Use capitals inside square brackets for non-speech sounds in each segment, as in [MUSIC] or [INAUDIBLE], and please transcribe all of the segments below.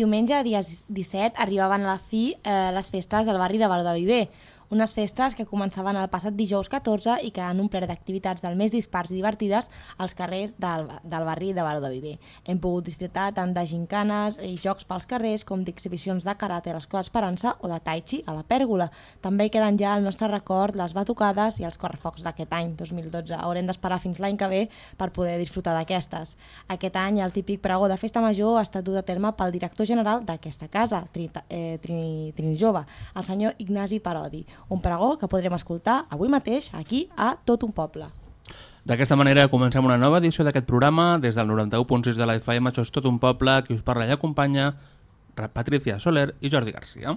Diumenge, dia 17, arribaven a la fi eh, les festes del barri de Baró de Viver, unes festes que començaven el passat dijous 14 i que han omplert d'activitats del més dispars i divertides als carrers del, del barri de Baró de Viver. Hem pogut disfrutar tant de gincanes i jocs pels carrers com d'exhibicions de karate a l'Escola Esperança o de tai chi a la Pèrgola. També queden ja al nostre record les batucades i els correfocs d'aquest any, 2012. Haurem d'esperar fins l'any que ve per poder disfrutar d'aquestes. Aquest any el típic pregó de festa major ha estat dut a terme pel director general d'aquesta casa, Trini, eh, Trini, Trini Jove, el senyor Ignasi Parodi un pregó que podrem escoltar avui mateix aquí a Tot un Poble. D'aquesta manera comencem una nova edició d'aquest programa des del 91.6 de la FM, això és Tot un Poble, qui us parla i acompanya Patricia Soler i Jordi Garcia.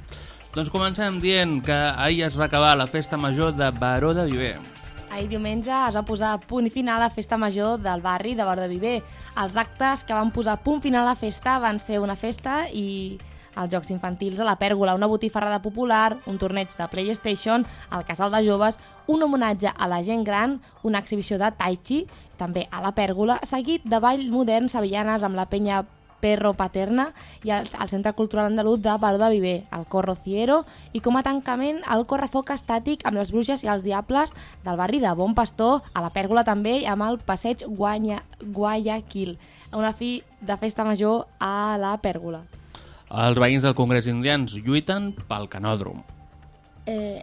Doncs comencem dient que ahir es va acabar la festa major de Baró de Viver. Ahir diumenge es va posar punt final a la festa major del barri de Baró de Viver. Els actes que van posar punt final a la festa van ser una festa i els Jocs Infantils a la Pèrgola, una botifarrada popular, un torneig de PlayStation, el Casal de Joves, un homenatge a la gent gran, una exhibició de Tai Chi, també a la Pèrgola, seguit de ball modern sevillanes amb la penya Perro Paterna i el, el Centre Cultural Andalús de Baró de Viver, el Corro Ciero i com a tancament el correfoc estàtic amb les bruixes i els diables del barri de Bon Pastor, a la Pèrgola també i amb el passeig Guanya, Guayaquil, una fi de festa major a la Pèrgola. Els veïns del Congrés Indians lluiten pel canòdrom. Eh,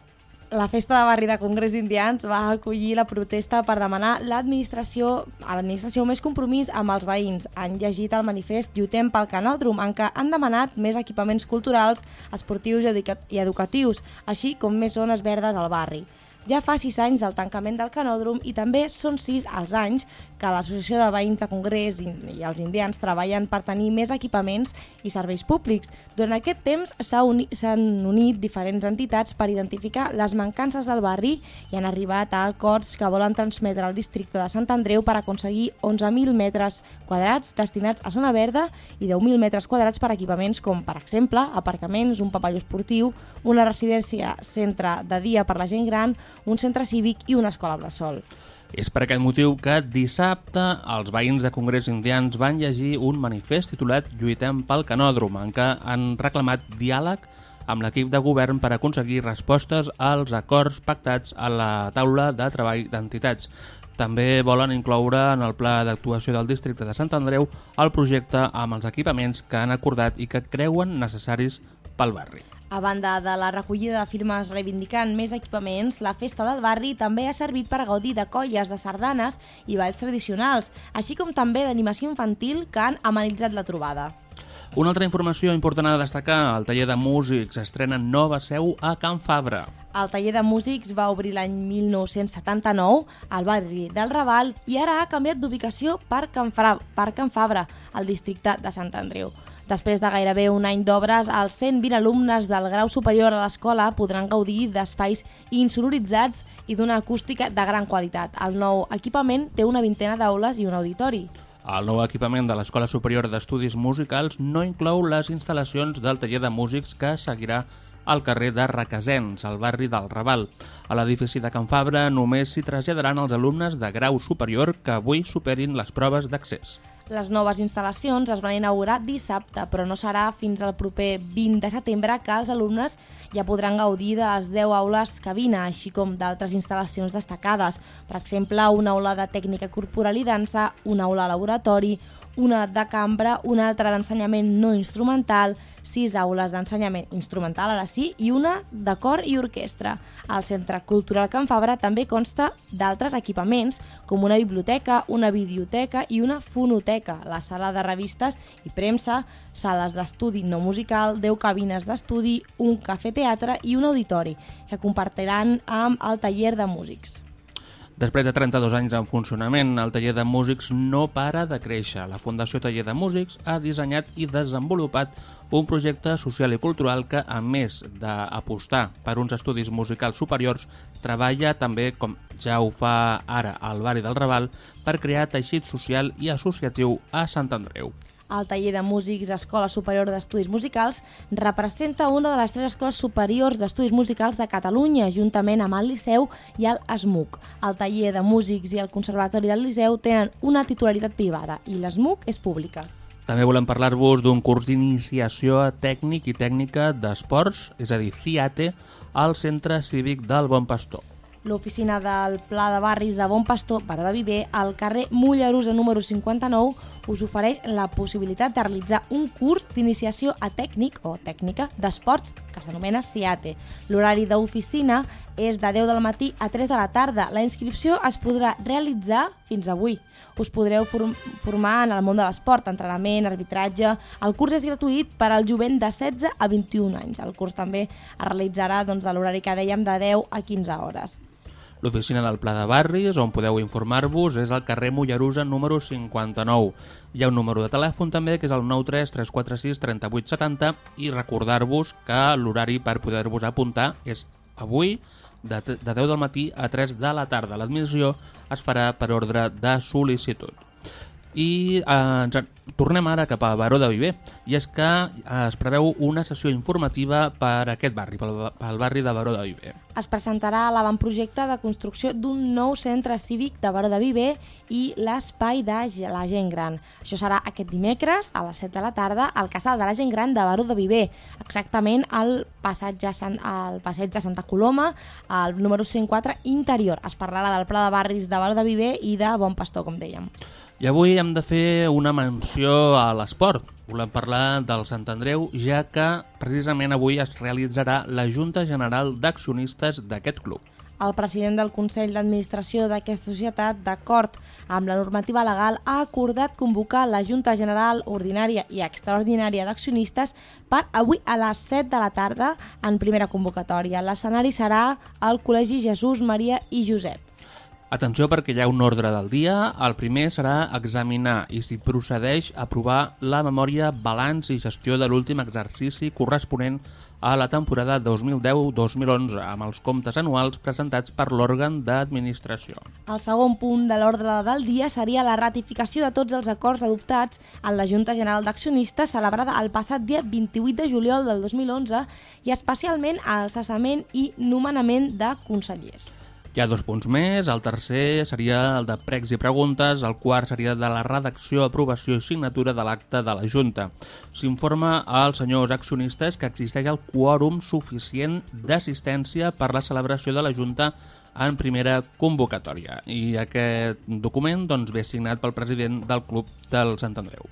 la festa de barri de Congrés Indians va acollir la protesta per demanar l'administració a l'administració més compromís amb els veïns. Han llegit el manifest Lluitem pel canòdrom, en què han demanat més equipaments culturals, esportius i educatius, així com més zones verdes al barri. Ja fa sis anys del tancament del canòdrom i també són sis els anys que l'Associació de Veïns de Congrés i, i els indians treballen per tenir més equipaments i serveis públics. Durant aquest temps s'han uni, unit diferents entitats per identificar les mancances del barri i han arribat a acords que volen transmetre al districte de Sant Andreu per aconseguir 11.000 metres quadrats destinats a zona verda i 10.000 metres quadrats per equipaments com, per exemple, aparcaments, un papalló esportiu, una residència centre de dia per la gent gran, un centre cívic i una escola bressol. És per aquest motiu que dissabte els veïns de Congrés Indians van llegir un manifest titulat Lluitem pel canòdrom, en què han reclamat diàleg amb l'equip de govern per aconseguir respostes als acords pactats a la taula de treball d'entitats. També volen incloure en el pla d'actuació del districte de Sant Andreu el projecte amb els equipaments que han acordat i que creuen necessaris pel barri. A banda de la recollida de firmes reivindicant més equipaments, la festa del barri també ha servit per gaudir de colles de sardanes i balls tradicionals, així com també d'animació infantil que han amenitzat la trobada. Una altra informació important a destacar, el taller de músics estrena nova seu a Can Fabra. El taller de músics va obrir l'any 1979 al barri del Raval i ara ha canviat d'ubicació per, Can per Can Fabra, al districte de Sant Andreu. Després de gairebé un any d'obres, els 120 alumnes del grau superior a l'escola podran gaudir d'espais insonoritzats i d'una acústica de gran qualitat. El nou equipament té una vintena d'aules i un auditori. El nou equipament de l'Escola Superior d'Estudis Musicals no inclou les instal·lacions del taller de músics que seguirà al carrer de Requesens, al barri del Raval. A l'edifici de Can Fabra només s'hi traslladaran els alumnes de grau superior que avui superin les proves d'accés. Les noves instal·lacions es van inaugurar dissabte, però no serà fins al proper 20 de setembre que els alumnes ja podran gaudir de les 10 aules cabina, així com d'altres instal·lacions destacades. Per exemple, una aula de tècnica corporal i dansa, una aula laboratori, una de cambra, una altra d'ensenyament no instrumental, sis aules d'ensenyament instrumental, ara sí, i una de cor i orquestra. El Centre Cultural Can Fabra també consta d'altres equipaments, com una biblioteca, una videoteca i una fonoteca, la sala de revistes i premsa, sales d'estudi no musical, 10 cabines d'estudi, un cafè-teatre i un auditori, que compartiran amb el taller de músics. Després de 32 anys en funcionament, el taller de músics no para de créixer. La Fundació Taller de Músics ha dissenyat i desenvolupat un projecte social i cultural que, a més d'apostar per uns estudis musicals superiors, treballa també, com ja ho fa ara al barri del Raval, per crear teixit social i associatiu a Sant Andreu. El taller de músics Escola Superior d'Estudis Musicals representa una de les tres escoles superiors d'estudis musicals de Catalunya, juntament amb el Liceu i el ESMUC. El taller de músics i el Conservatori del Liceu tenen una titularitat privada i l'ESMUC és pública. També volem parlar-vos d'un curs d'iniciació tècnic i tècnica d'esports, és a dir, CIATE, al Centre Cívic del Bon Pastor. L'oficina del Pla de Barris de Bon Pastor, Baró de Viver, al carrer Mollerusa número 59, us ofereix la possibilitat de realitzar un curs d'iniciació a tècnic o tècnica d'esports que s'anomena CIATE. L'horari d'oficina és de 10 del matí a 3 de la tarda. La inscripció es podrà realitzar fins avui. Us podreu form formar en el món de l'esport, entrenament, arbitratge... El curs és gratuït per al jovent de 16 a 21 anys. El curs també es realitzarà doncs, a l'horari que dèiem de 10 a 15 hores. L'oficina del Pla de Barris, on podeu informar-vos, és al carrer Mollerusa número 59. Hi ha un número de telèfon també, que és el 93 346 3870 i recordar-vos que l'horari per poder-vos apuntar és avui de, de 10 del matí a 3 de la tarda. L'admissió es farà per ordre de sol·licitud. I eh, ens tornem ara cap a Baró de Viver, i és que eh, es preveu una sessió informativa per aquest barri, pel, pel barri de Baró de Viver. Es presentarà l'avantprojecte de construcció d'un nou centre cívic de Baró de Viver i l'espai de la gent gran. Això serà aquest dimecres a les 7 de la tarda al casal de la gent gran de Baró de Viver, exactament al passatge al passeig de Santa Coloma, al número 104 interior. Es parlarà del pla de barris de Baró de Viver i de Bon Pastor, com dèiem. I avui hem de fer una menció a l'esport. Volem parlar del Sant Andreu, ja que precisament avui es realitzarà la Junta General d'Accionistes d'aquest club. El president del Consell d'Administració d'aquesta societat, d'acord amb la normativa legal, ha acordat convocar la Junta General Ordinària i Extraordinària d'Accionistes per avui a les 7 de la tarda en primera convocatòria. L'escenari serà el Col·legi Jesús, Maria i Josep. Atenció perquè hi ha un ordre del dia. El primer serà examinar i si procedeix aprovar la memòria balanç i gestió de l'últim exercici corresponent a la temporada 2010-2011 amb els comptes anuals presentats per l'òrgan d'administració. El segon punt de l'ordre del dia seria la ratificació de tots els acords adoptats en la Junta General d'Accionistes celebrada el passat dia 28 de juliol del 2011 i especialment el cessament i nomenament de consellers. Hi ha dos punts més, el tercer seria el de pregs i preguntes, el quart seria de la redacció, aprovació i signatura de l'acte de la Junta. S'informa als senyors accionistes que existeix el quòrum suficient d'assistència per la celebració de la Junta en primera convocatòria i aquest document doncs, ve signat pel president del Club del Sant Andreu.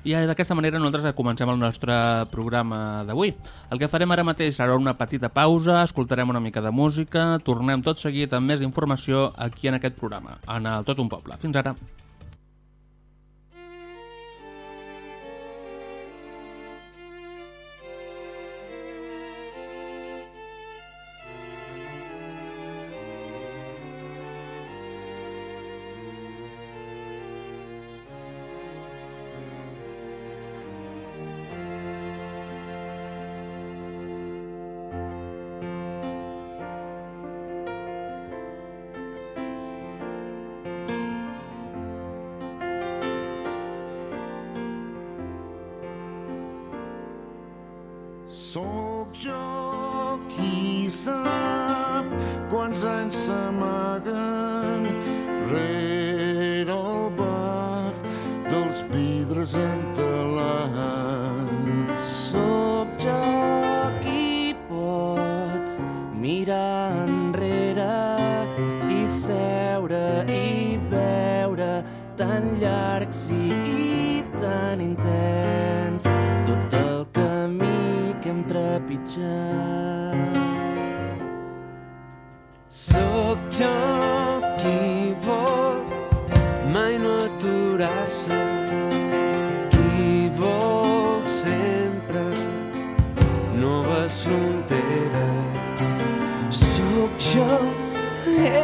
I d'aquesta manera nosaltres comencem el nostre programa d'avui. El que farem ara mateix serà una petita pausa, escoltarem una mica de música, tornem tot seguit amb més informació aquí en aquest programa, en el Tot un Poble. Fins ara.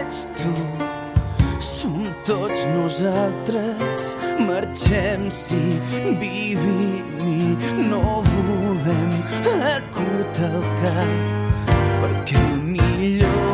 Ets tu, som tots nosaltres, marxem si vivim i no volem acotar el cap, perquè el millor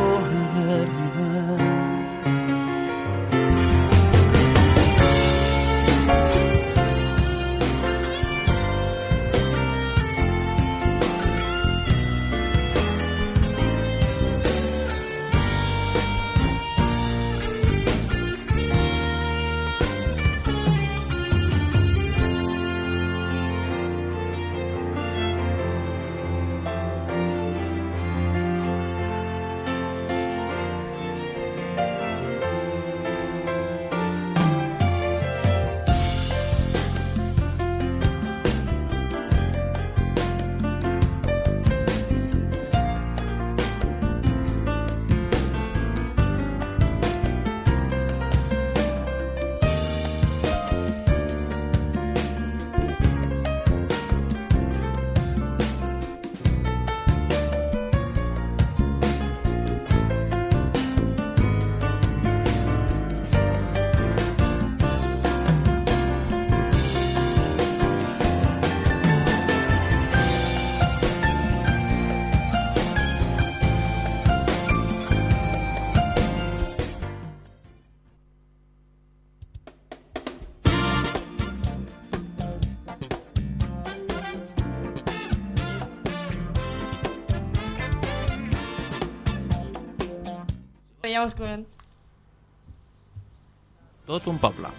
Us comento. Tot un poble.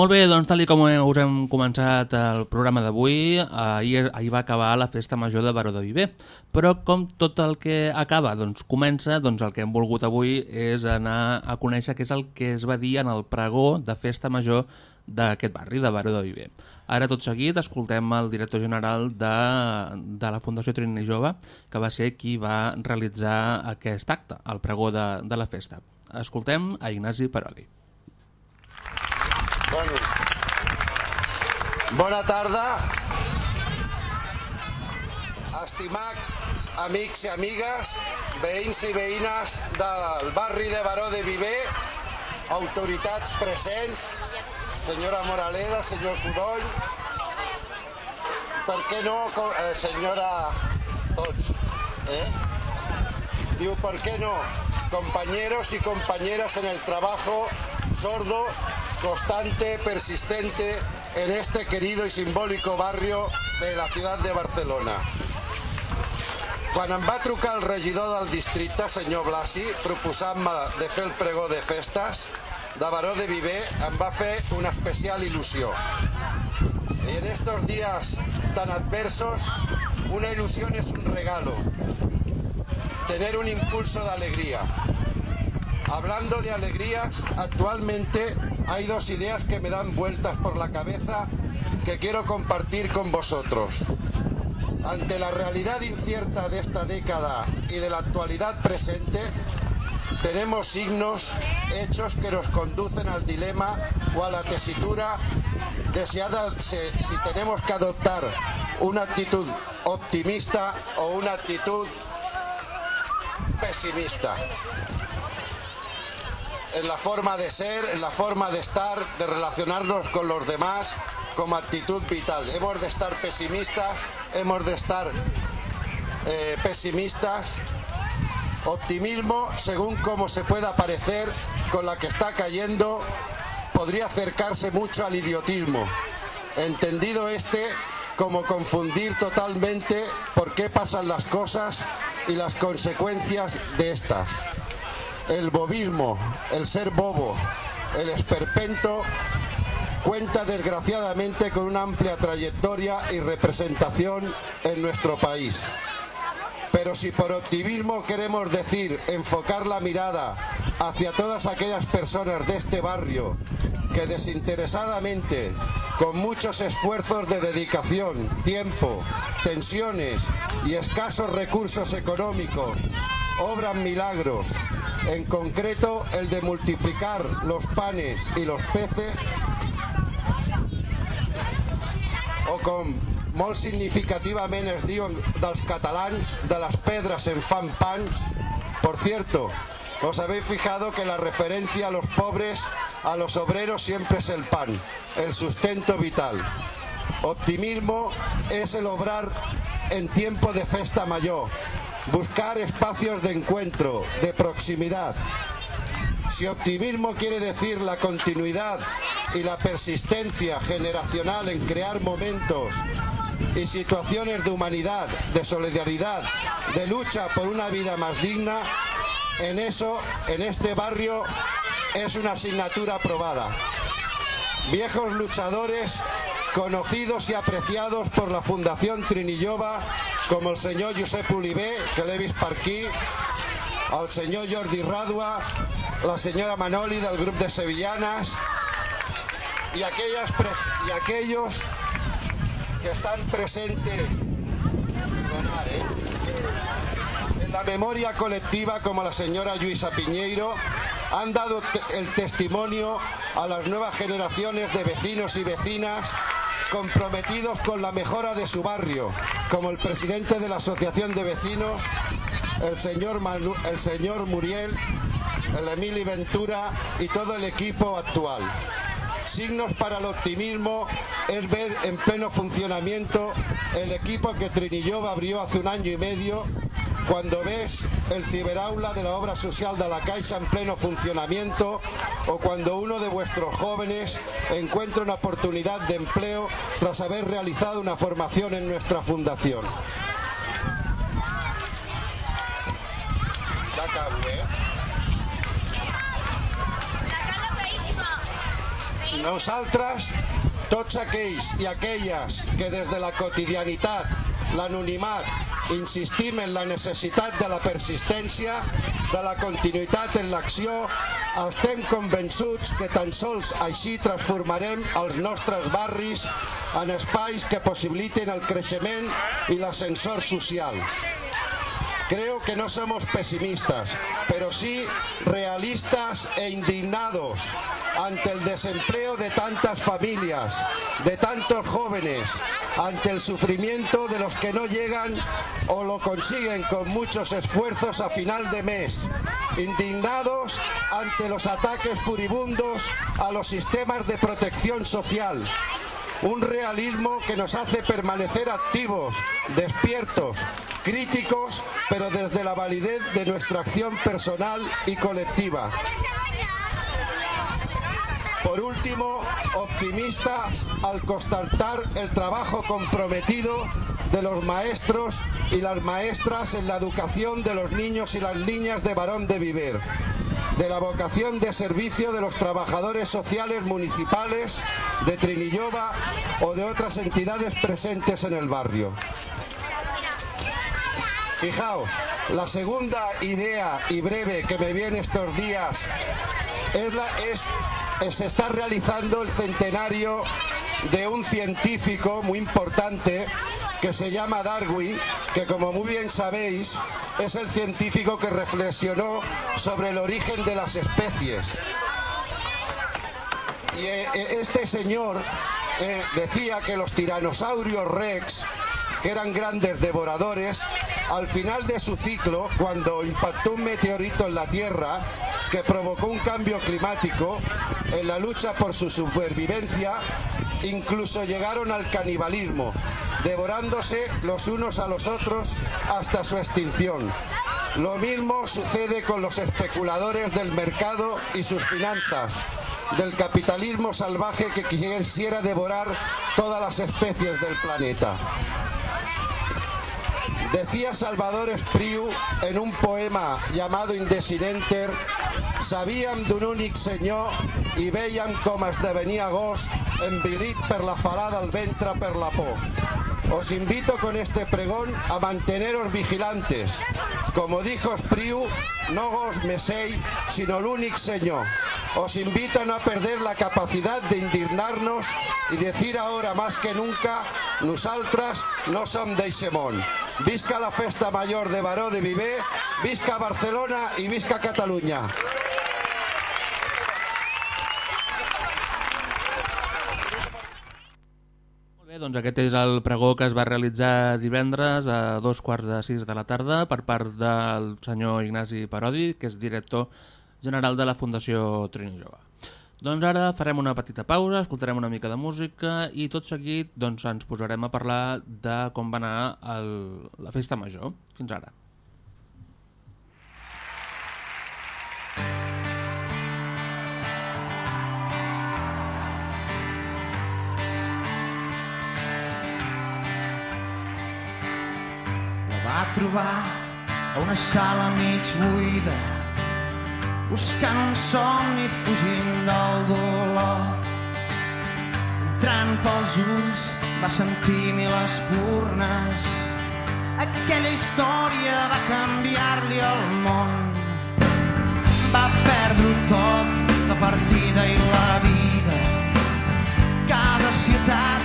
Molt bé, doncs tal com us hem començat el programa d'avui, ahir, ahir va acabar la festa major de Baró de Viver. Però com tot el que acaba doncs, comença, doncs el que hem volgut avui és anar a conèixer què és el que es va dir en el pregó de festa major d'aquest barri, de Baró de Viver. Ara tot seguit escoltem el director general de, de la Fundació Trini Jove, que va ser qui va realitzar aquest acte, el pregó de, de la festa. Escoltem a Ignasi Paroli. Bueno. Bona tarda. Estimats amics i amigues, veïns i veïnes del barri de Baró de Viver, autoritats presents, senyora Moraleda, senyor Cudoll, per què no, eh, senyora... tots, eh? Diu, ¿por qué no? Compañeros y compañeras en el trabajo sordo, constante, persistente en este querido y simbólico barrio de la ciudad de Barcelona. Quan em va el regidor del districte, senyor Blasi, proposant-me de fer el pregó de festes de Baró de Viver, em va una especial il·lusió. Y en estos días tan adversos, una ilusión es un regalo. Tener un impulso de alegría. Hablando de alegrías, actualmente hay dos ideas que me dan vueltas por la cabeza que quiero compartir con vosotros. Ante la realidad incierta de esta década y de la actualidad presente, tenemos signos, hechos que nos conducen al dilema o a la tesitura de si, tenemos que adoptar una actitud optimista o una actitud pesimista. En la forma de ser, en la forma de estar, de relacionarnos con los demás como actitud vital. Hemos de estar pesimistas, hemos de estar eh, pesimistas. Optimismo, según como se pueda parecer, con la que está cayendo, podría acercarse mucho al idiotismo. Entendido este como confundir totalmente por qué pasan las cosas y las consecuencias de estas. El bobismo, el ser bobo, el esperpento cuenta desgraciadamente con una amplia trayectoria y representación en nuestro país. Pero si por optimismo queremos decir enfocar la mirada hacia todas aquellas personas de este barrio que desinteresadamente, con muchos esfuerzos de dedicación, tiempo, tensiones y escasos recursos económicos, obran milagros, en concreto el de multiplicar los panes y los peces, o com molt significativament es diuen dels catalans, de las pedras en fan pans. Por cierto, os habéis fijado que la referencia a los pobres, a los obreros siempre es el pan, el sustento vital. Optimismo es el obrar en tiempo de festa mayor, buscar espacios de encuentro, de proximidad. Si optimismo quiere decir la continuidad y la persistencia generacional en crear momentos y situaciones de humanidad, de solidaridad, de lucha por una vida más digna, en eso, en este barrio, es una asignatura aprobada. Viejos luchadores conocidos y apreciados por la Fundación Trinillova, como el señor Josep Ulibé, que aquí, el senyor Jordi Radua, la señora Manoli del grup de Sevillanas y, aquellas y aquellos que están presentes ¿eh? en la memoria colectiva como la señora Luisa Piñeiro han dado el testimonio a las nuevas generaciones de vecinos y vecinas comprometidos con la mejora de su barrio, como el presidente de la Asociación de Vecinos, el señor, el señor Muriel, el Emili Ventura y todo el equipo actual. Signos para el optimismo es ver en pleno funcionamiento el equipo que Trinillova abrió hace un año y medio, cuando ves el ciberaula de la obra social de la Caixa en pleno funcionamiento o cuando uno de vuestros jóvenes encuentra una oportunidad de empleo tras haber realizado una formación en nuestra fundación. Ya Nosaltres, tots aquells i aquelles que des de la quotidianitat, l'anonimat, insistim en la necessitat de la persistència, de la continuïtat en l'acció, estem convençuts que tan sols així transformarem els nostres barris en espais que possibiliten el creixement i l'ascensor social. Creo que no somos pesimistas, pero sí realistas e indignados ante el desempleo de tantas familias, de tantos jóvenes, ante el sufrimiento de los que no llegan o lo consiguen con muchos esfuerzos a final de mes, indignados ante los ataques furibundos a los sistemas de protección social, un realismo que nos hace permanecer activos, despiertos, críticos, pero desde la validez de nuestra acción personal y colectiva. Por último, optimistas al constatar el trabajo comprometido de los maestros y las maestras en la educación de los niños y las niñas de Barón de Viver, de la vocación de servicio de los trabajadores sociales municipales de Trinillova o de otras entidades presentes en el barrio. Fijaos, la segunda idea y breve que me viene estos días es, la, es, se está realizando el centenario de un científico muy importante que se llama Darwin, que como muy bien sabéis es el científico que reflexionó sobre el origen de las especies. Y eh, eh, este señor eh, decía que los tiranosaurios rex, que eran grandes devoradores, al final de su ciclo, cuando impactó un meteorito en la Tierra que provocó un cambio climático, en la lucha por su supervivencia, incluso llegaron al canibalismo, devorándose los unos a los otros hasta su extinción. Lo mismo sucede con los especuladores del mercado y sus finanzas, del capitalismo salvaje que quisiera devorar todas las especies del planeta. Decía Salvador Espriu en un poema llamado Indesinenter Sabíem d'un únic senyor i veiem com esdevenia gos envilit per la falada del ventre per la por. Os invito con este pregón a manteneros vigilantes. Como dijo Espriu, no gos mesei, sino el único Señor. Os invito a no perder la capacidad de indignarnos y decir ahora más que nunca, nosaltres no som d'Eixemont. Visca la festa mayor de Baró de Viver, visca Barcelona i visca Catalunya. Bé, doncs aquest és el pregó que es va realitzar divendres a dos quarts de sis de la tarda per part del senyor Ignasi Parodi, que és director general de la Fundació Trini Jove. Doncs ara farem una petita pausa, escoltarem una mica de música i tot seguit doncs, ens posarem a parlar de com va anar el, la festa major. Fins ara. La va trobar a una sala mig buida buscant un somni fugint del dolor. Entrant pels ulls va sentir mil espurnes. Aquella història va canviar-li el món. Va perdre tot, la partida i la vida. Cada ciutat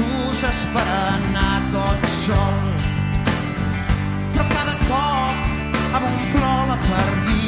excuses per anar tot sol però cada cop amb un plor la perdia.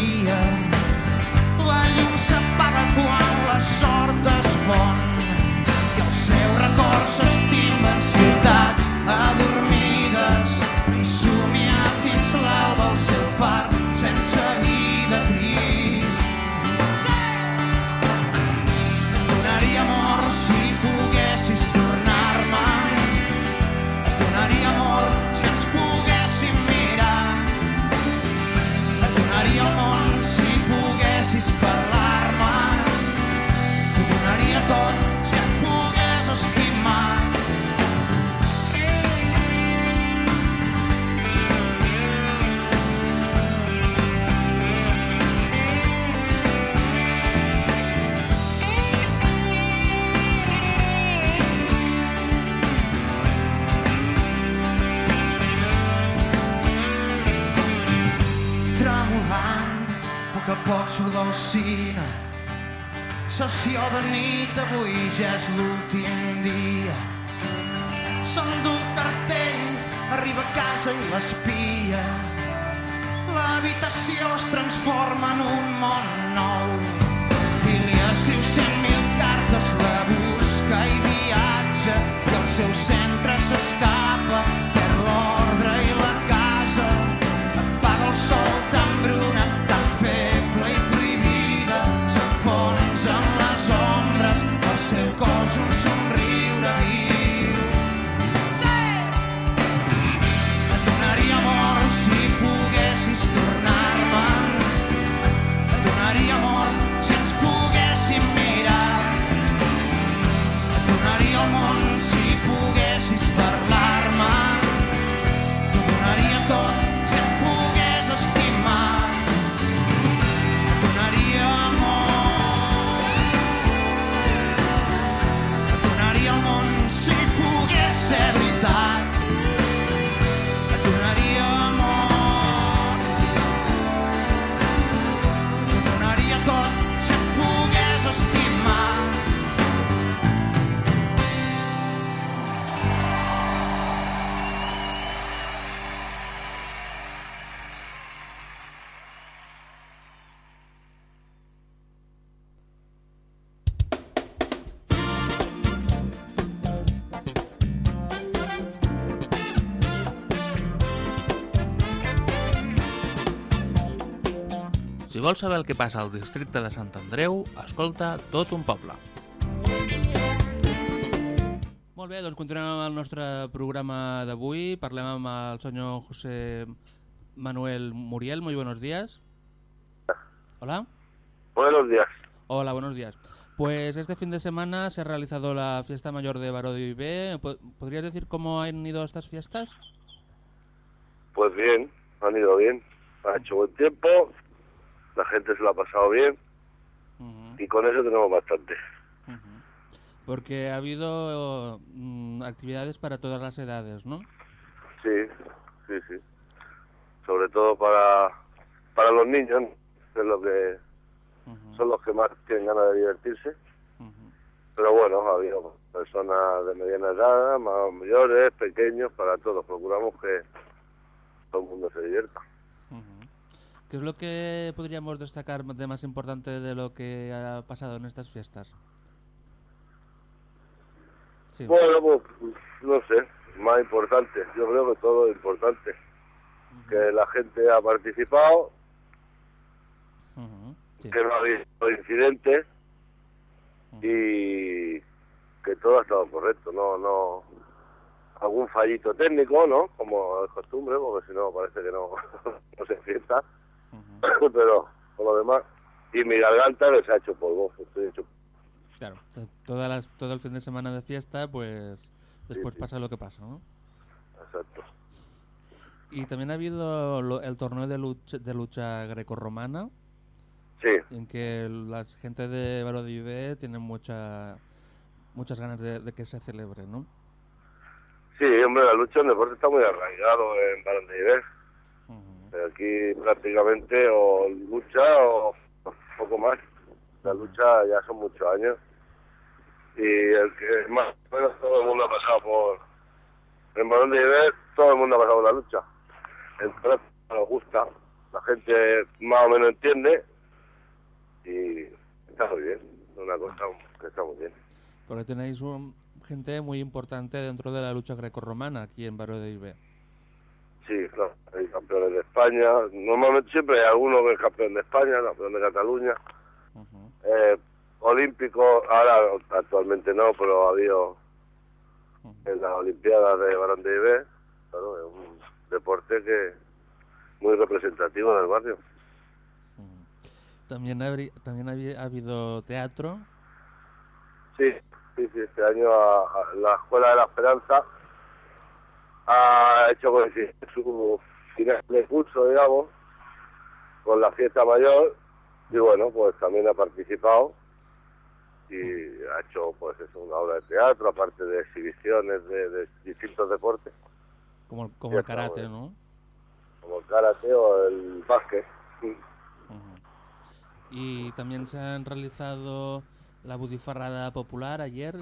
Vols saber el que passa al districte de Sant Andreu, escolta tot un poble. Molt bé, doncs continuem amb el nostre programa d'avui. Parlem amb el senyor José Manuel Muriel. Muy buenos días. Hola. Buenos días. Hola, buenos días. Pues este fin de semana se ha realizado la fiesta mayor de Baró de Vivé. Po- ¿Podrías decir cómo han ido estas fiestas? Pues bien, han ido bien. Ha hecho buen tiempo, la gente se lo ha pasado bien y con eso tenemos bastante. Porque ha habido mm, actividades para todas las edades, ¿no? Sí, sí, sí. Sobre todo para, para los niños, es lo que son los que más tienen ganas de divertirse. Pero bueno, ha habido personas de mediana edad, más mayores, pequeños, para todos. Procuramos que todo el mundo se divierta. ¿Qué es lo que podríamos destacar de más importante de lo que ha pasado en estas fiestas? Sí. Bueno, pues no sé, más importante. Yo creo que todo es importante. Que la gente ha participado, sí. que no ha habido incidentes y que todo ha estado correcto. No, no, algún fallito técnico, ¿no? Como es costumbre, porque si no parece que no, [LAUGHS] no se fiesta. [LAUGHS] Pero por lo demás, y mi garganta se ha hecho polvo. Estoy hecho Claro, to- todas las- todo el fin de semana de fiesta, pues después sí. pasa lo que pasa, ¿no? exacto. Y también ha habido lo- el torneo de lucha, de lucha grecorromana, Sí, en que la gente de Viver tiene mucha, muchas ganas de, de que se celebre, ¿no? sí, hombre, la lucha en deporte está muy arraigado en Barón de Iber. Aquí prácticamente o lucha o poco más. La lucha ya son muchos años. Y el que más o menos todo el mundo ha pasado por... En Barón de Iber todo el mundo ha pasado por la lucha. Entonces nos gusta, la gente más o menos entiende y está muy bien. Una cosa que está muy bien. Porque tenéis un- gente muy importante dentro de la lucha grecorromana aquí en Baró de Viver. Sí, claro, hay campeones de España. Normalmente siempre hay alguno que es campeón de España, campeón de Cataluña. Eh, olímpico, ahora actualmente no, pero ha habido en las Olimpiadas de Barón de Iber, claro, es un deporte que muy representativo del barrio. También, habrí- también ha habido teatro. Sí, sí, sí, este año a- a la Escuela de la Esperanza ha hecho coincidir su final de curso, digamos, con la fiesta mayor y bueno, pues también ha participado y ha hecho pues eso, una obra de teatro, aparte de exhibiciones de, de distintos deportes, Como, como Ya el karate, bueno. ¿no? como el karate o el básquet. Y también se han realizado la butifarrada popular ayer.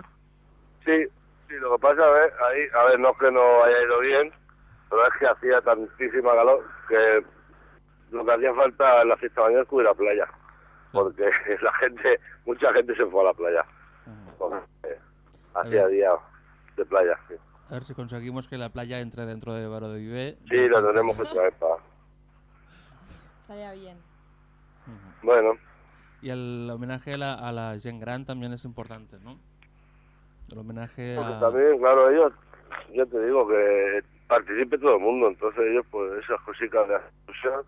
Sí, sí, lo que pasa, a ver, ahí, a ver, no es que no haya ido bien, pero es que hacía tantísima calor que lo que hacía falta en la fiesta mañana es que hubiera playa, porque [LAUGHS] la gente, mucha gente se fue a la playa, porque hacía día de playa. Sí, A ver si conseguimos que la playa entre dentro de Baró de Viver. sí lo tenemos que traer para... Estaría bien. Bueno, Y el homenaje a la, a la Gen Gran también es importante, ¿no? El homenaje porque a... también, claro, ellos, ya te digo que participe todo el mundo, entonces ellos, pues esas cositas de exclusión,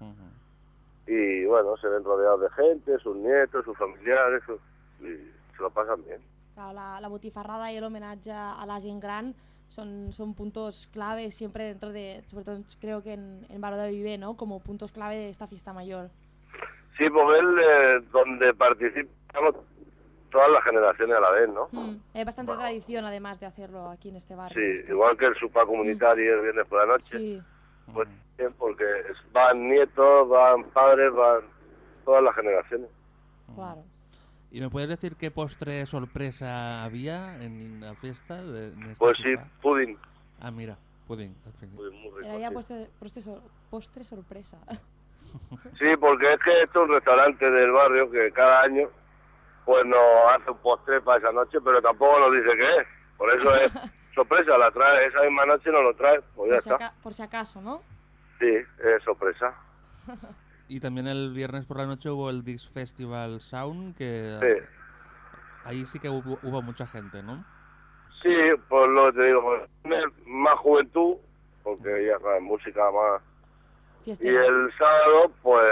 Ujú. y bueno, se ven rodeados de gente, sus nietos, sus familiares, sus- y se lo pasan bien. La, la botifarrada y el homenaje a la gent gran son, son puntos clave siempre dentro de, sobre todo creo que en, en Baró de Viver, ¿no? Como puntos clave de esta fiesta mayor. Sí, porque él, eh, donde participamos todas las generaciones a la vez, ¿no? Mm, Hay bastante tradición además de hacerlo aquí en este barrio. Sí, esto. igual que el supa comunitario el viernes por la noche, Sí, pues bien, porque van nietos, van padres, van todas las generaciones. claro. ¿Y me puedes decir qué postre sorpresa había en la fiesta? De, en esta Pues sí, pudín. Ah, mira, pudding. al fin. Muy, muy rico, Era ya sí. postre, postre sorpresa. Sí, porque es que esto es un restaurante del barrio que cada año pues nos hace un postre para esa noche, pero tampoco nos dice qué es. Por eso es [LAUGHS] sorpresa, la trae esa misma noche nos lo trae, pues ya Por si, está. aca- por si acaso, ¿no? Sí, es sorpresa. [LAUGHS] Y también el viernes por la noche hubo el Disc Festival Sound, que Sí. ahí sí que hubo, hubo mucha gente, ¿no? Sí, por lo que te digo, pues, más juventud, porque ya la música más... Fiesta. Y el sábado, pues,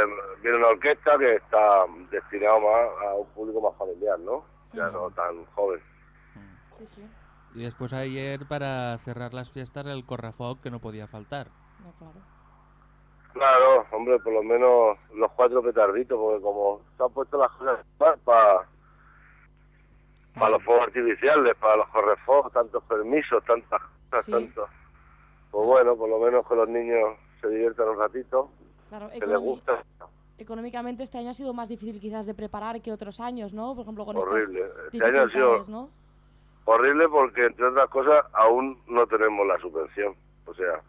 viene una orquesta que está destinada más a un público más familiar, ¿no? Ya no tan joven. Sí, sí. Y después ayer, para cerrar las fiestas, el Corrafoc, que no podía faltar. No, claro. Claro, hombre, por lo menos los cuatro petarditos, porque como se han puesto las cosas para para los fuegos artificiales, para los correfos, tantos permisos, tantas cosas, Sí. tanto. Pues bueno, por lo menos que los niños se diviertan un ratito, Claro, que les gusta. económicamente este año ha sido más difícil quizás de preparar que otros años, ¿no? Por ejemplo, con Horrible. estas Este año ha sido- dificultades, ¿no? Horrible porque, entre otras cosas, aún no tenemos la subvención. O sea,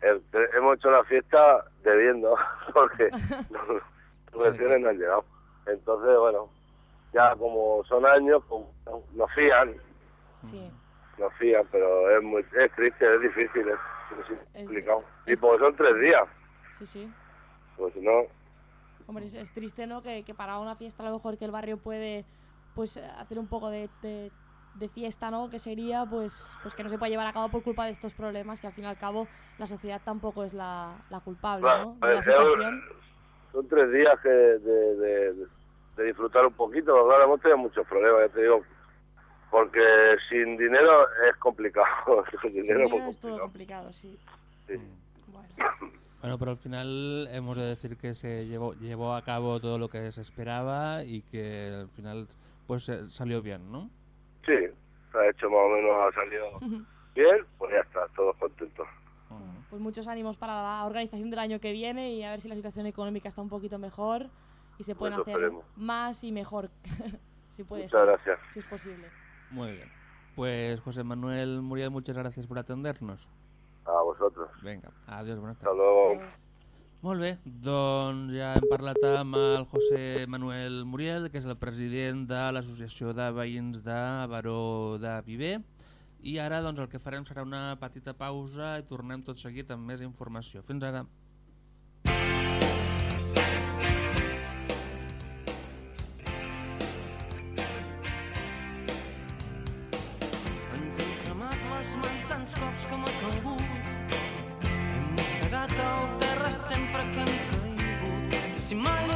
el- hemos hecho la fiesta debiendo, [LAUGHS] porque [LAUGHS] las subvenciones no han llegado. Entonces, bueno, ya como son años, pues, nos fían, sí. nos fían, pero es muy es triste, es difícil, es, es Es- complicado. Y porque son tres días, Sí, sí. pues si no, Hombre, es, es triste, ¿no? Que, que para una fiesta a lo mejor que el barrio puede pues hacer un poco de, de, de fiesta, ¿no? Que sería pues pues que no se pueda llevar a cabo por culpa de estos problemas que al fin y al cabo la sociedad tampoco es la, la culpable, ¿no? De la situación. son tres días que de, de, disfrutar un poquito, claro, hemos tenido muchos problemas, ya te digo, porque sin dinero es complicado, [LAUGHS] sin dinero es todo complicado. sí. Sí. Bueno. Bueno, pero al final hemos de decir que se llevó, llevó a cabo todo lo que se esperaba y que al final pues eh, salió bien, ¿no? Sí, se ha hecho más o menos, ha salido [LAUGHS] bien, pues ya está, todos contentos. Pues muchos ánimos para la organización del año que viene y a ver si la situación económica está un poquito mejor y se pueden hacer esperemos. más y mejor, [LAUGHS] si puede Muchas ser, gracias. si es posible. Muy bien. Pues José Manuel Muriel, muchas gracias por atendernos. A vosotros. Vinga, adiós, buenas Hasta tardes. luego. Pues, Molt bé, doncs ja hem parlat amb el José Manuel Muriel, que és el president de l'Associació de Veïns de Baró de Viver, i ara doncs, el que farem serà una petita pausa i tornem tot seguit amb més informació. Fins ara. Cops com ha calgut. Hem mossegat el terra sempre que hem caigut. Si mai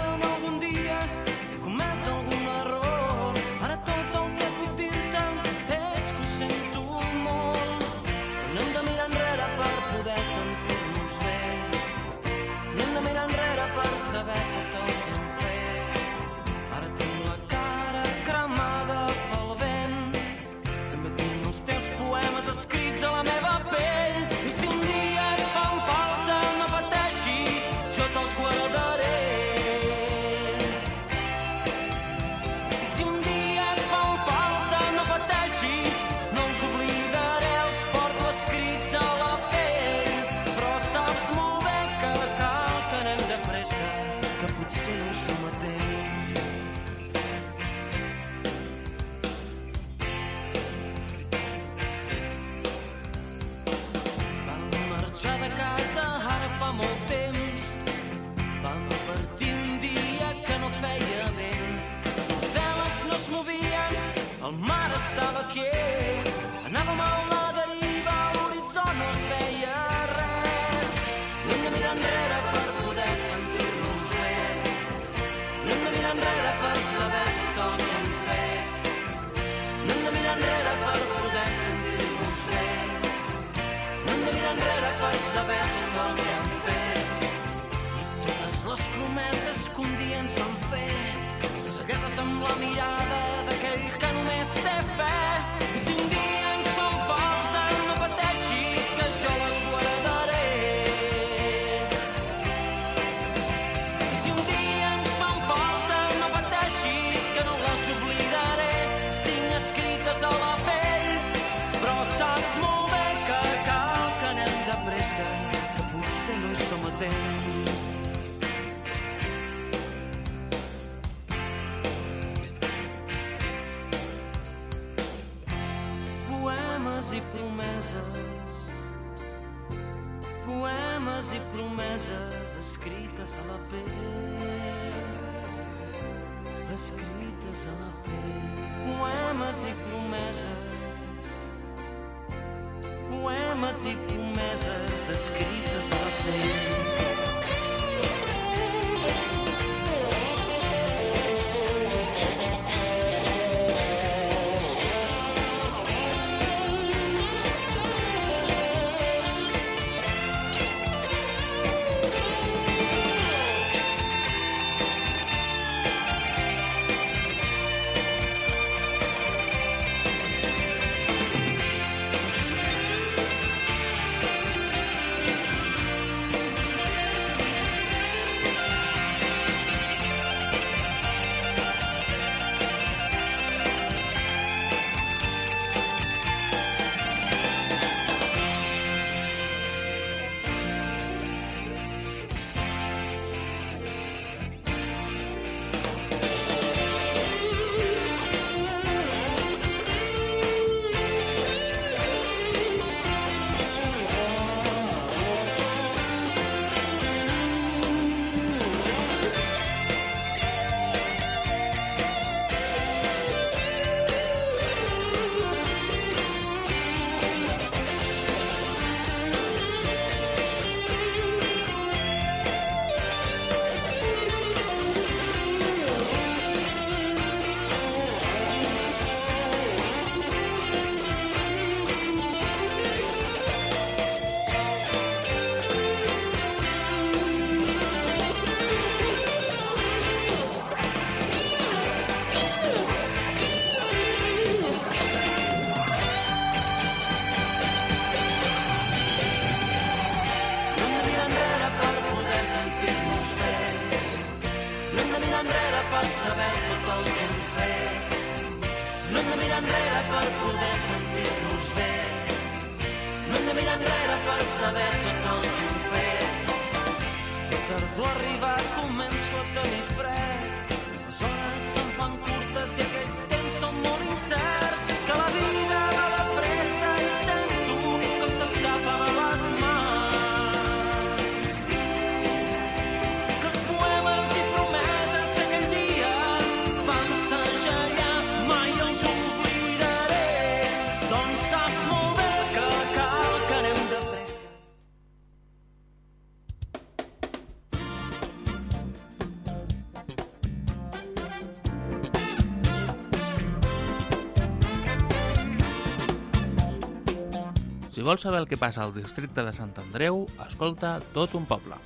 Vols saber el que passa al districte de Sant Andreu, escolta tot un poble.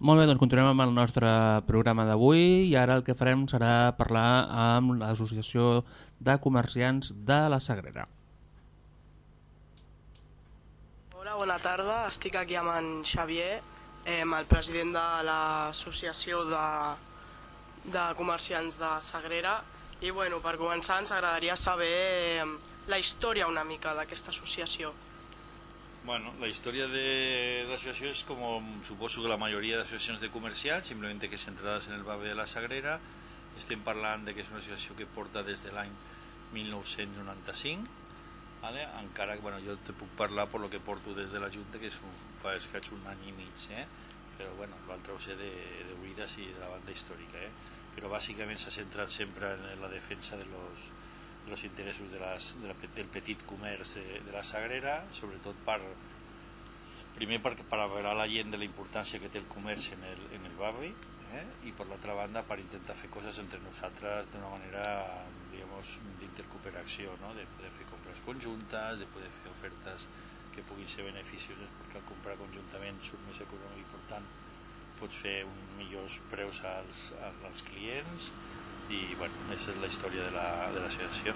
Molt bé, doncs continuem amb el nostre programa d'avui i ara el que farem serà parlar amb l'Associació de Comerciants de la Sagrera. Hola, bona tarda. Estic aquí amb en Xavier, eh, el president de l'Associació de, de Comerciants de Sagrera. I bueno, per començar ens agradaria saber eh, la història una mica d'aquesta associació. Bueno, la historia de la asociación es como suposo que la mayoría de asociaciones de comerciants, simplemente que centrades en el Bave de la Sagrera. Estem parlant de que és una associació que porta des de l'any 1995, vale? encara que bueno, jo te puc parlar per lo que porto des de la Junta, que és un, fa escaig un any i mig, eh? però bueno, l'altre ho sé de, de i de la banda històrica, eh? Però bàsicament s'ha centrat sempre en la defensa de los, de los interessos de las, de la, del petit comerç de, de la Sagrera, sobretot per, primer per, per averrar la gent de la importància que té el comerç en el, en el barri eh? i per l'altra banda per intentar fer coses entre nosaltres d'una manera d'intercooperació no? de poder fer compres conjuntes de poder fer ofertes que puguin ser beneficioses perquè al comprar conjuntament surt més econòmic i per tant pots fer un millors preus als, als clients i bueno, aquesta és la història de la- de l'associació.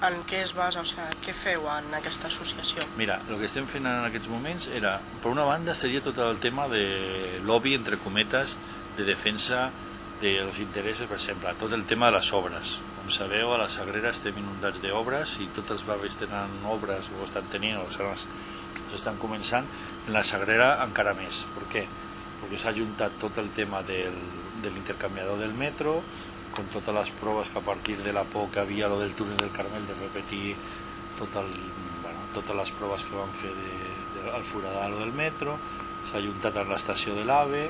La, En què es basa, o sigui, què feu en aquesta associació? Mira, el que estem fent en aquests moments era, per una banda, seria tot el tema de lobby, entre cometes, de defensa de los interessos, per exemple, tot el tema de les obres. Com sabeu, a la Sagrera estem inundats d'obres i tots els barris tenen obres o estan tenint o s'estan començant. En la Sagrera encara més. Per què? Perquè s'ha juntat tot el tema del, de l'intercanviador del metro, con totes les proves que a partir de la por que havia lo del túnel del Carmel de repetir tot el, bueno, totes les proves que van fer de, de, al Foradal o del metro, s'ha juntat a l'estació de l'AVE,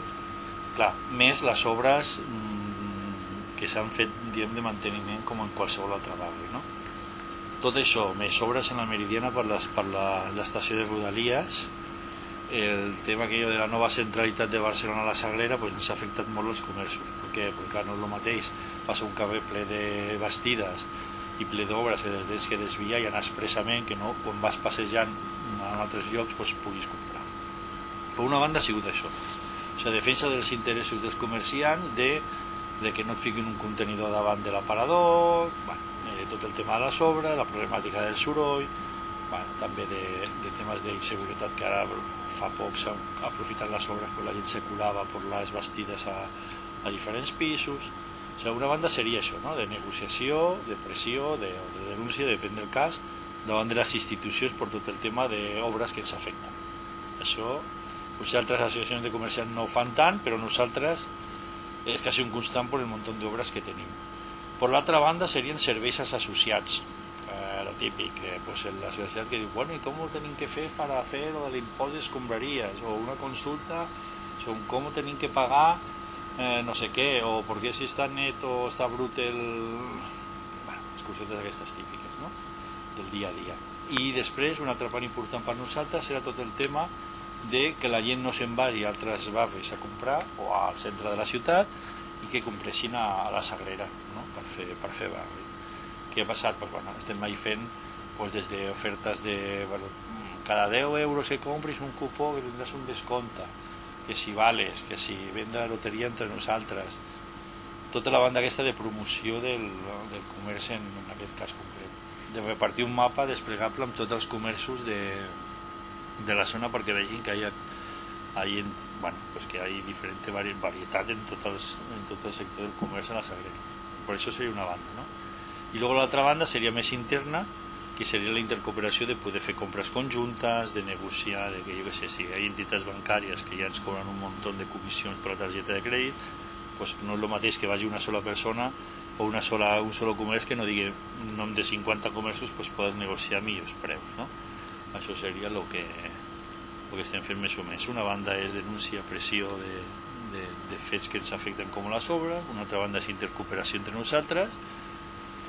clar, més les obres mm, que s'han fet diem, de manteniment com en qualsevol altre barri. No? Tot això, més obres en la Meridiana per l'estació de Rodalies, el tema aquello de la nova centralitat de Barcelona a la Sagrera pues, ens ha afectat molt els comerços. Per què? Perquè clar, no és el mateix passar un carrer ple de bastides i ple d'obres que tens que desviar i anar expressament que no quan vas passejant en altres llocs pues, puguis comprar. Per una banda ha sigut això. O sigui, defensa dels interessos dels comerciants de, de que no et fiquin un contenidor davant de l'aparador, bueno, eh, tot el tema de la sobra, la problemàtica del soroll, bueno, també de, de temes d'inseguretat que ara fa poc s'han aprofitat les obres quan la gent se colava per les bastides a, a diferents pisos o sigui, una banda seria això, no? de negociació, de pressió, de, de denúncia, depèn del cas, davant de les institucions per tot el tema d'obres que ens afecten. Això, potser altres associacions de comerciants no ho fan tant, però nosaltres és quasi un constant per el munt d'obres que tenim. Per l'altra banda serien serveis associats, típic, eh, pues l'associat que diu, bueno, ¿y cómo tenim que fer per fer lo de l'impost d'escombraries? O una consulta sobre cómo tenim que pagar eh, no sé què, o per què si està net o està brut el... Bueno, coses aquestes típiques, no? Del dia a dia. I després, una altra part important per nosaltres serà tot el tema de que la gent no se'n vagi a altres barris a comprar o al centre de la ciutat i que compressin a, a la Sagrera no? per, fer, per fer barri. Què ha passat? Pues, bueno, estem mai fent pues, des d'ofertes de bueno, cada 10 euros que compris un cupó que tindràs un descompte que si vales, que si venda loteria entre nosaltres tota la banda aquesta de promoció del, del comerç en, en aquest cas concret de repartir un mapa desplegable amb tots els comerços de, de la zona perquè vegin que hi ha, hi, bueno, pues que hi ha diferent en tot, en tot el sector del comerç a la Sagrera per això seria una banda no? I luego l'altra banda seria més interna que seria la intercooperació de poder fer compres conjuntes, de negociar, de que jo què sé, si hi ha entitats bancàries que ja ens cobren un munt de comissions per la targeta de crèdit, pues no és el mateix que vagi una sola persona o una sola, un solo comerç que no digui un nom de 50 comerços pues podes negociar millors preus, no? Això seria el que, el que estem fent més o menys. Una banda és denúncia, pressió de, de, de fets que ens afecten com les obres, una altra banda és intercooperació entre nosaltres,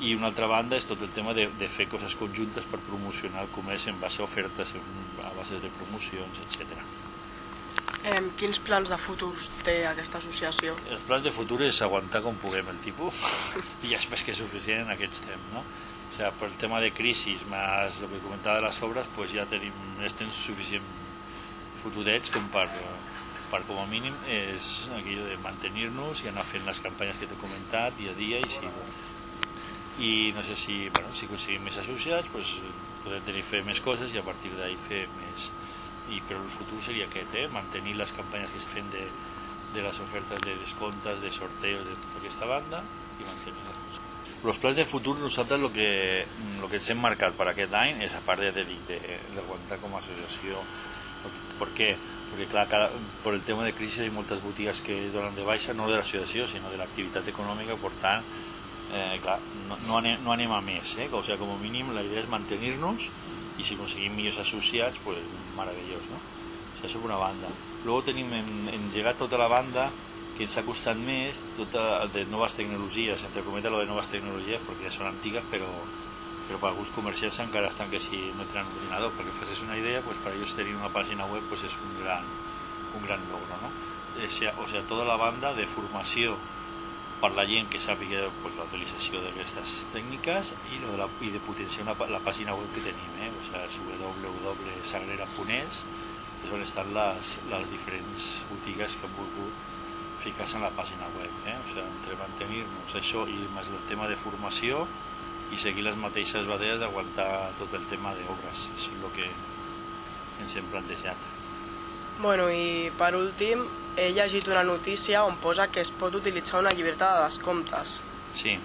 i una altra banda és tot el tema de, de fer coses conjuntes per promocionar el comerç en base a ofertes, en- a base de promocions, etc. Eh, quins plans de futur té aquesta associació? Els plans de futur és aguantar com puguem el tipus [LAUGHS] i ja és més que suficient en aquests temps, no? O sigui, per el tema de crisi, més el que comentava de les obres, pues ja tenim, estem suficient fotudets com per, per com a mínim és aquello de mantenir-nos i anar fent les campanyes que t'he comentat dia a dia i si, i no sé si, bueno, si aconseguim més associats pues, podem tenir fer més coses i a partir d'ahí fer més i, però el futur seria aquest, eh? mantenir les campanyes que es fem de, de les ofertes de descomptes, de sorteos de tota aquesta banda i mantenir-les. Els plans de futur nosaltres el que, el que ens hem marcat per aquest any és a part de, de, de, d'aguantar com a associació per què? Perquè clar, cada, per el tema de crisi hi ha moltes botigues que donen de baixa no de l'associació sinó de l'activitat econòmica per tant eh, clar, no, no, anem, no anem a més eh? o sigui, com a mínim la idea és mantenir-nos i si aconseguim millors associats pues, meravellós no? això per una banda Luego tenim en- engegat tota la banda que ens ha costat més tota de noves tecnologies, entre cometes lo de noves tecnologies perquè ja són antigues però, però per alguns comerciants encara estan que si no tenen ordinador perquè facis una idea, pues para ellos tenir una pàgina web pues és un gran, un gran logro no? o sea, o sea, tota la banda de formació per la gent que sàpiga pues, la utilització d'aquestes tècniques i, lo de la, i de potenciar una, la pàgina web que tenim, eh? o sigui, www.sagrera.es és on estan les, les diferents botigues que han volgut ficar-se en la pàgina web, eh? o sigui, entre mantenir-nos això i més el tema de formació i seguir les mateixes batalles d'aguantar tot el tema d'obres, això és el que ens hem plantejat. Bueno, i per últim, he llegit una notícia on posa que es pot utilitzar una llibreta de descomptes. Sí,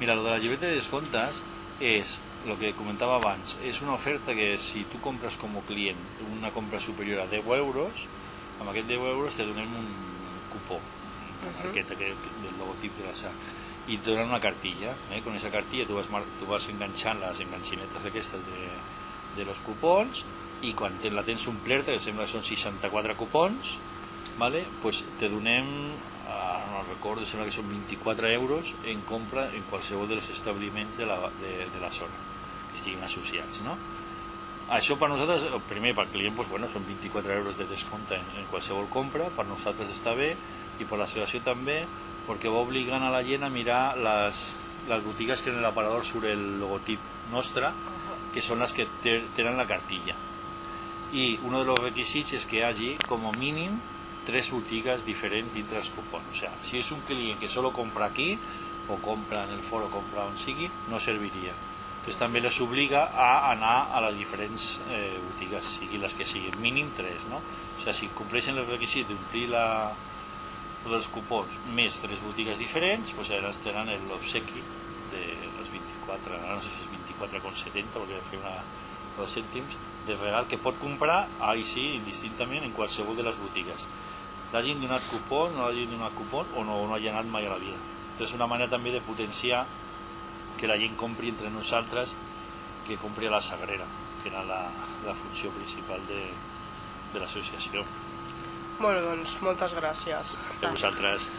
mira, lo de la llibreta de descomptes és el que comentava abans, és una oferta que si tu compres com a client una compra superior a 10 euros, amb aquest 10 euros te donem un cupó, una Mhm. marqueta que, del logotip de la SAC, i te donen una cartilla, eh? con esa cartilla tu vas, tu vas enganxant les enganxinetes aquestes de, de los cupons i quan la tens omplerta, que sembla que són 64 cupons, vale? pues te donem, no recordo, sembla que són 24 euros en compra en qualsevol dels establiments de la, de, de la zona que estiguin associats, no? Això per nosaltres, primer pel client, pues, bueno, són 24 euros de descompte en, en qualsevol compra, per nosaltres està bé i per l'associació també, perquè va obligant a la gent a mirar les, les botigues que en l'aparador surt el logotip nostre, que són les que te- tenen la cartilla. Y uno de los requisitos es que hagi como mínimo tres botigues diferents dintre els cupons. O sea, si és un client que solo compra aquí, o compra en el foro, compra on sigui, no serviria. Entonces també les obliga a anar a les diferents eh, botigues, siguin les que siguin, mínim tres, no? O sea, si compleixen el requisit d'omplir la, dels cupons més tres botigues diferents, doncs llavors tenen l'obsequi de les 24, ara no sé si és 24,70, volia fer una, dos cèntims, de regal que pot comprar, ahí sí, indistintament, en qualsevol de les botigues. L'hagin donat cupon, no l'hagin donat cupon o no, no hagi anat mai a la vida. És una manera també de potenciar que la gent compri entre nosaltres que compri a la Sagrera, que era la, la funció principal de, de l'associació. Bueno, doncs moltes gràcies. A vosaltres.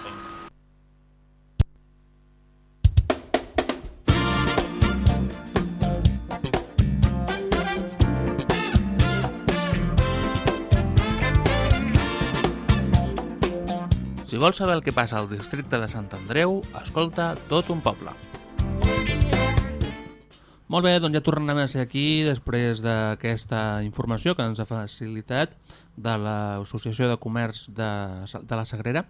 Si vols saber el que passa al districte de Sant Andreu, escolta tot un poble. Molt bé, doncs ja tornem a ser aquí després d'aquesta informació que ens ha facilitat de l'Associació de Comerç de, de la Sagrera.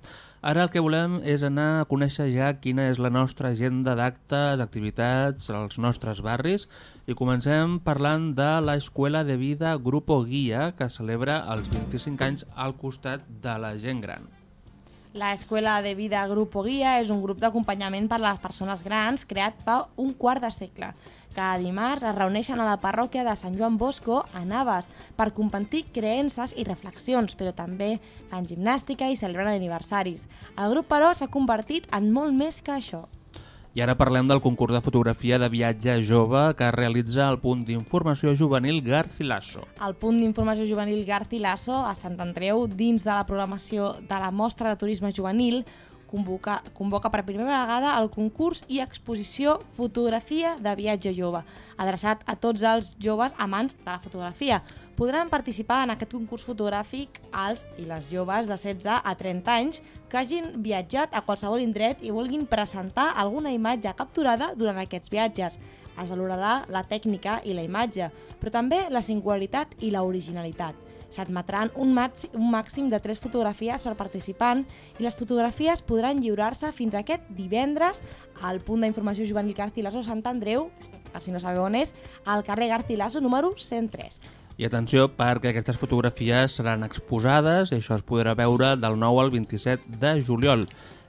Ara el que volem és anar a conèixer ja quina és la nostra agenda d'actes, activitats als nostres barris i comencem parlant de l'Escuela de Vida Grupo Guia que celebra els 25 anys al costat de la gent gran. La Escuela de Vida Grupo Guia és un grup d'acompanyament per a les persones grans creat fa un quart de segle. Cada dimarts es reuneixen a la parròquia de Sant Joan Bosco, a Navas, per compartir creences i reflexions, però també fan gimnàstica i celebren aniversaris. El grup, però, s'ha convertit en molt més que això. I ara parlem del concurs de fotografia de viatge jove que realitza el punt d'informació juvenil Garcilaso. El punt d'informació juvenil Garcilaso a Sant Andreu, dins de la programació de la Mostra de Turisme Juvenil, convoca, convoca per primera vegada el concurs i exposició Fotografia de viatge jove, adreçat a tots els joves amants de la fotografia. Podran participar en aquest concurs fotogràfic els i les joves de 16 a 30 anys que hagin viatjat a qualsevol indret i vulguin presentar alguna imatge capturada durant aquests viatges. Es valorarà la tècnica i la imatge, però també la singularitat i la originalitat. S'admetran un, màxim, un màxim de 3 fotografies per participant i les fotografies podran lliurar-se fins aquest divendres al punt d'informació juvenil Garcilaso Sant Andreu, per si no sabeu on és, al carrer Garcilaso número 103. I atenció perquè aquestes fotografies seran exposades i això es podrà veure del 9 al 27 de juliol.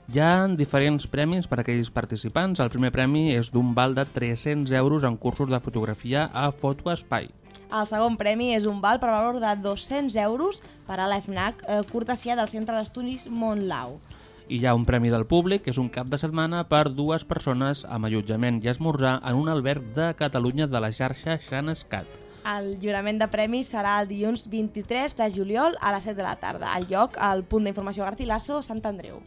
Hi ha diferents premis per a aquells participants. El primer premi és d'un val de 300 euros en cursos de fotografia a Fotoespai. El segon premi és un val per valor de 200 euros per a l'EFNAC, eh, cortesia del Centre d'Estudis Montlau. I hi ha un premi del públic, que és un cap de setmana per dues persones amb allotjament i esmorzar en un alberg de Catalunya de la xarxa Xanescat. El lliurament de premis serà el dilluns 23 de juliol a les 7 de la tarda, al lloc al punt d'informació Garcilaso, Sant Andreu.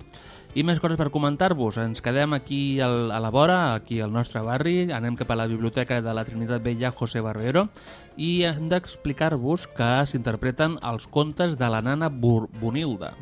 I més coses per comentar-vos. Ens quedem aquí al, a la vora, aquí al nostre barri, anem cap a la Biblioteca de la Trinitat Vella José Barbero i hem d'explicar-vos que s'interpreten els contes de la nana Bur Bonilda.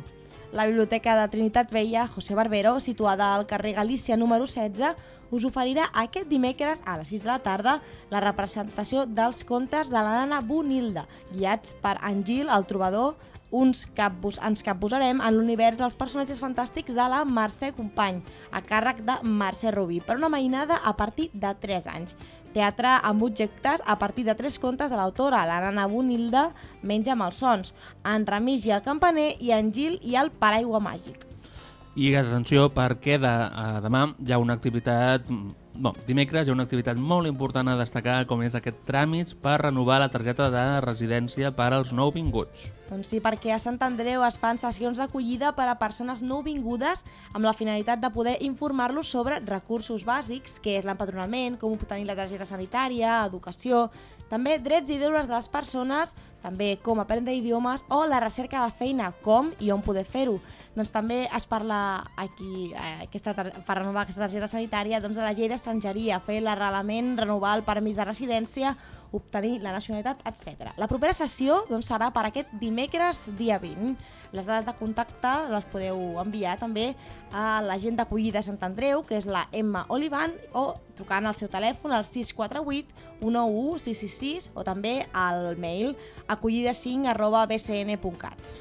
La Biblioteca de Trinitat Vella José Barbero, situada al carrer Galícia número 16, us oferirà aquest dimecres a les 6 de la tarda la representació dels contes de la nana Bonilda, guiats per Angil, el trobador, uns capbus, ens capposarem en l'univers dels personatges fantàstics de la Mercè Company, a càrrec de Mercè Rubí, per una mainada a partir de 3 anys. Teatre amb objectes a partir de tres contes de l'autora, la nana Bonilda menja malsons, en Remigi el campaner i en Gil i el paraigua màgic. I atenció perquè de, uh, demà hi ha una activitat no, dimecres hi ha una activitat molt important a destacar com és aquest tràmits per renovar la targeta de residència per als nouvinguts. Doncs sí, perquè a Sant Andreu es fan sessions d'acollida per a persones nouvingudes amb la finalitat de poder informar-los sobre recursos bàsics, que és l'empadronament, com obtenir la targeta sanitària, educació, també drets i deures de les persones, també com aprendre idiomes o la recerca de feina, com i on poder fer-ho. Doncs també es parla aquí, eh, aquesta, per renovar aquesta targeta sanitària, doncs de la llei d'estrangeria, fer l'arrelament, renovar el permís de residència, obtenir la nacionalitat, etc. La propera sessió doncs, serà per aquest dimecres dia 20. Les dades de contacte les podeu enviar també a la gent d'acollida de Sant Andreu, que és la Emma Olivan, o trucant al seu telèfon al 648 191 666 o també al mail acollida5 arroba bcn.cat.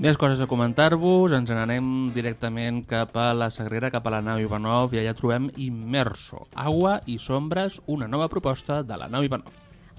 Més coses a comentar-vos, ens n'anem directament cap a la Sagrera, cap a la nau Ivanov, i allà trobem Immerso, Agua i Sombres, una nova proposta de la nau Ivanov.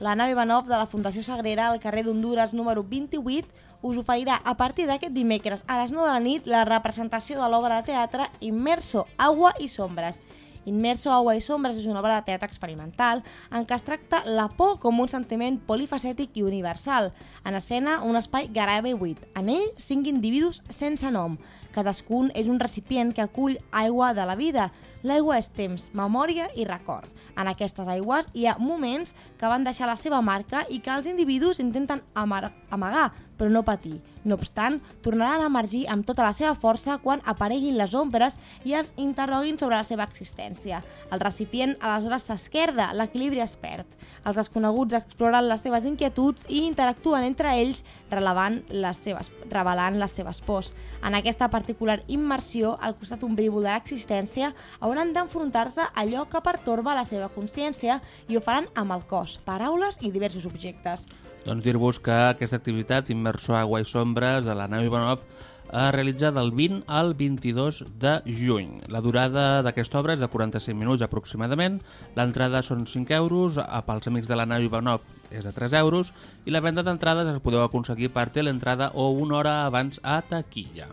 La nau Ivanov de la Fundació Sagrera al carrer d'Honduras número 28 us oferirà a partir d'aquest dimecres a les 9 de la nit la representació de l'obra de teatre Immerso, Agua i Sombres. Immerso, Agua i Sombres és una obra de teatre experimental en què es tracta la por com un sentiment polifacètic i universal. En escena, un espai gairebé buit. En ell, cinc individus sense nom. Cadascun és un recipient que acull aigua de la vida. L'aigua és temps, memòria i record. En aquestes aigües hi ha moments que van deixar la seva marca i que els individus intenten amagar, però no patir. No obstant, tornaran a emergir amb tota la seva força quan apareguin les ombres i els interroguin sobre la seva existència. El recipient aleshores s'esquerda, l'equilibri es perd. Els desconeguts exploren les seves inquietuds i interactuen entre ells relevant les seves, revelant les seves pors. En aquesta particular immersió, al costat ombrívol de l'existència, hauran d'enfrontar-se a allò que pertorba la seva consciència i ho faran amb el cos, paraules i diversos objectes. Doncs dir-vos que aquesta activitat Immerso Agua i Sombres de la nau Ivanov es realitza del 20 al 22 de juny. La durada d'aquesta obra és de 45 minuts aproximadament, l'entrada són 5 euros, pels amics de la nau Ivanov és de 3 euros i la venda d'entrades es podeu aconseguir per l'entrada o una hora abans a taquilla.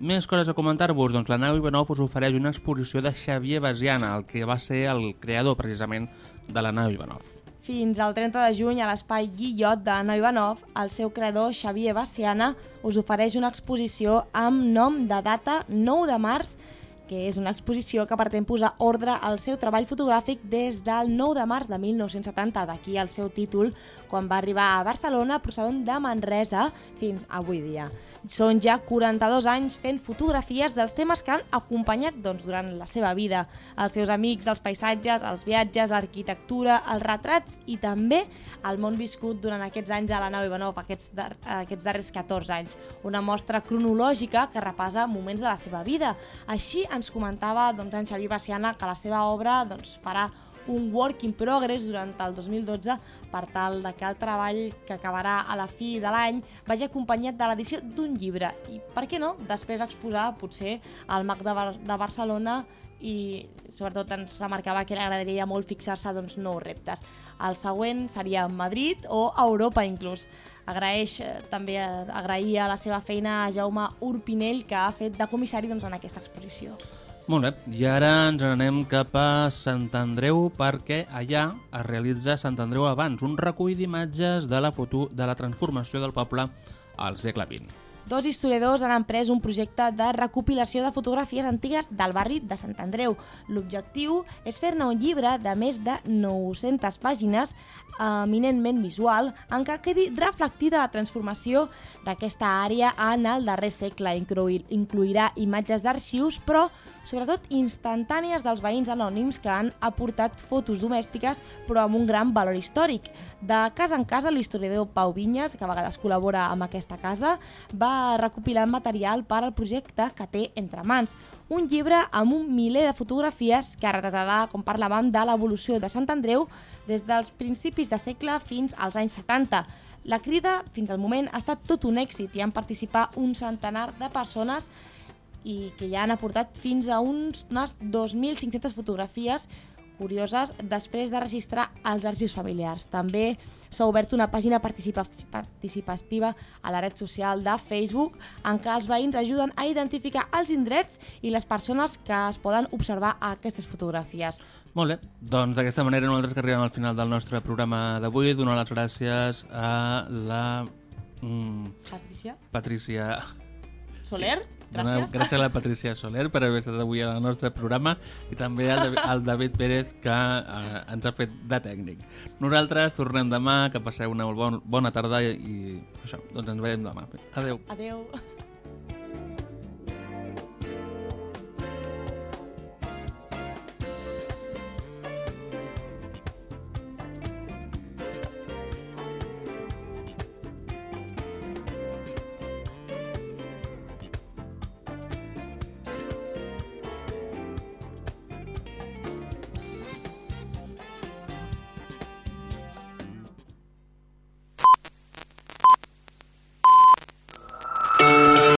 Més coses a comentar-vos, doncs la nau Ivanov us ofereix una exposició de Xavier Basiana, el que va ser el creador precisament de la nau Ivanov. Fins al 30 de juny a l'espai Guillot de Noi Ivanov, el seu creador Xavier Baciana us ofereix una exposició amb nom de data 9 de març que és una exposició que pretén posar ordre al seu treball fotogràfic des del 9 de març de 1970, d'aquí el seu títol, quan va arribar a Barcelona procedent de Manresa fins avui dia. Són ja 42 anys fent fotografies dels temes que han acompanyat doncs, durant la seva vida, els seus amics, els paisatges, els viatges, l'arquitectura, els retrats i també el món viscut durant aquests anys a la nau Ivanov, aquests, dar aquests darrers 14 anys. Una mostra cronològica que repasa moments de la seva vida. Així ens comentava doncs, en Xavier Baciana que la seva obra doncs, farà un work in progress durant el 2012 per tal de que el treball que acabarà a la fi de l'any vagi acompanyat de l'edició d'un llibre i, per què no, després exposar potser al MAC de, Bar de Barcelona i sobretot ens remarcava que li agradaria molt fixar-se doncs, nous reptes. El següent seria Madrid o Europa inclús. Agraeix eh, també eh, agrair a la seva feina a Jaume Urpinell que ha fet de comissari doncs, en aquesta exposició. Molt bé, i ara ens n'anem cap a Sant Andreu perquè allà es realitza Sant Andreu abans, un recull d'imatges de la foto de la transformació del poble al segle XX. Dos historiadors han emprès un projecte de recopilació de fotografies antigues del barri de Sant Andreu. L'objectiu és fer-ne un llibre de més de 900 pàgines eminentment visual en què quedi reflectida la transformació d'aquesta àrea en el darrer segle. Incluir, incluirà imatges d'arxius, però sobretot instantànies dels veïns anònims que han aportat fotos domèstiques però amb un gran valor històric. De casa en casa, l'historiador Pau Vinyes, que a vegades col·labora amb aquesta casa, va recopilar material per al projecte que té entre mans. Un llibre amb un miler de fotografies que retratarà, com parlàvem, de l'evolució de Sant Andreu des dels principis de segle fins als anys 70. La crida, fins al moment, ha estat tot un èxit i han participat un centenar de persones i que ja han aportat fins a uns, unes 2.500 fotografies curioses després de registrar els arxius familiars. També s'ha obert una pàgina participa participativa a la red social de Facebook en què els veïns ajuden a identificar els indrets i les persones que es poden observar a aquestes fotografies. Molt bé, doncs d'aquesta manera nosaltres que arribem al final del nostre programa d'avui, donar les gràcies a la mm, Patricia? Patrícia... Soler? Donar Gràcies. gràcies a la Patrícia Soler per haver estat avui al nostre programa i també al, David- al David Pérez que eh, ens ha fet de tècnic. Nosaltres tornem demà, que passeu una bon, bona tarda i, i això, doncs ens veiem demà. Adeu. Adeu.